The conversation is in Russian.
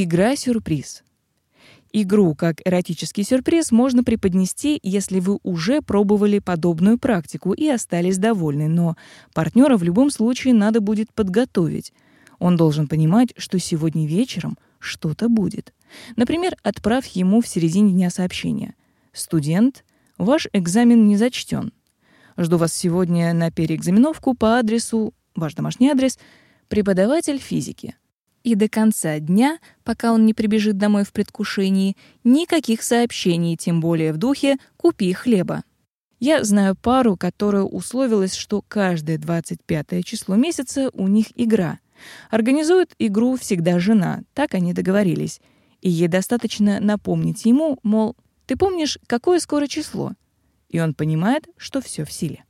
Игра-сюрприз. Игру как эротический сюрприз можно преподнести, если вы уже пробовали подобную практику и остались довольны, но партнера в любом случае надо будет подготовить. Он должен понимать, что сегодня вечером что-то будет. Например, отправь ему в середине дня сообщение. «Студент, ваш экзамен не зачтен. Жду вас сегодня на переэкзаменовку по адресу, ваш домашний адрес, преподаватель физики. И до конца дня, пока он не прибежит домой в предвкушении, никаких сообщений, тем более в духе «купи хлеба». Я знаю пару, которая условилась, что каждое 25 число месяца у них игра. Организует игру всегда жена, так они договорились. И ей достаточно напомнить ему, мол, «Ты помнишь, какое скоро число?» И он понимает, что все в силе.